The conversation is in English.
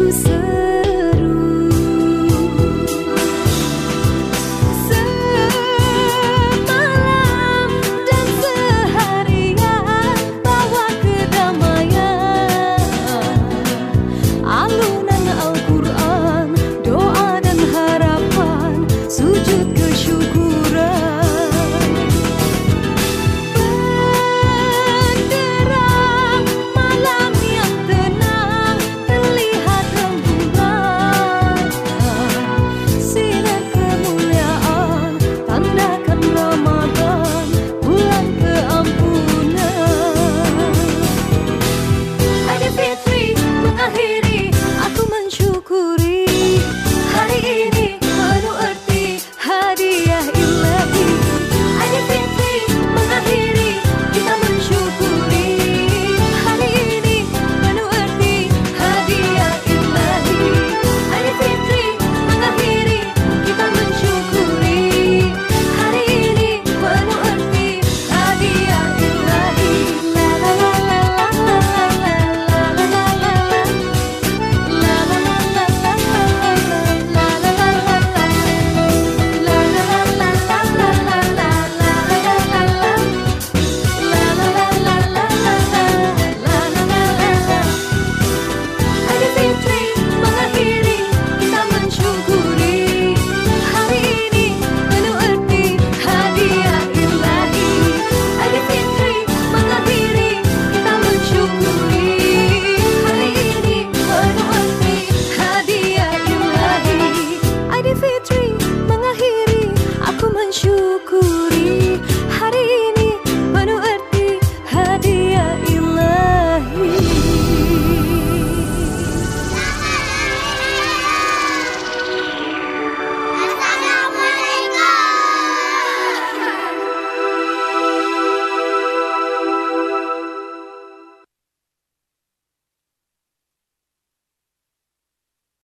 who's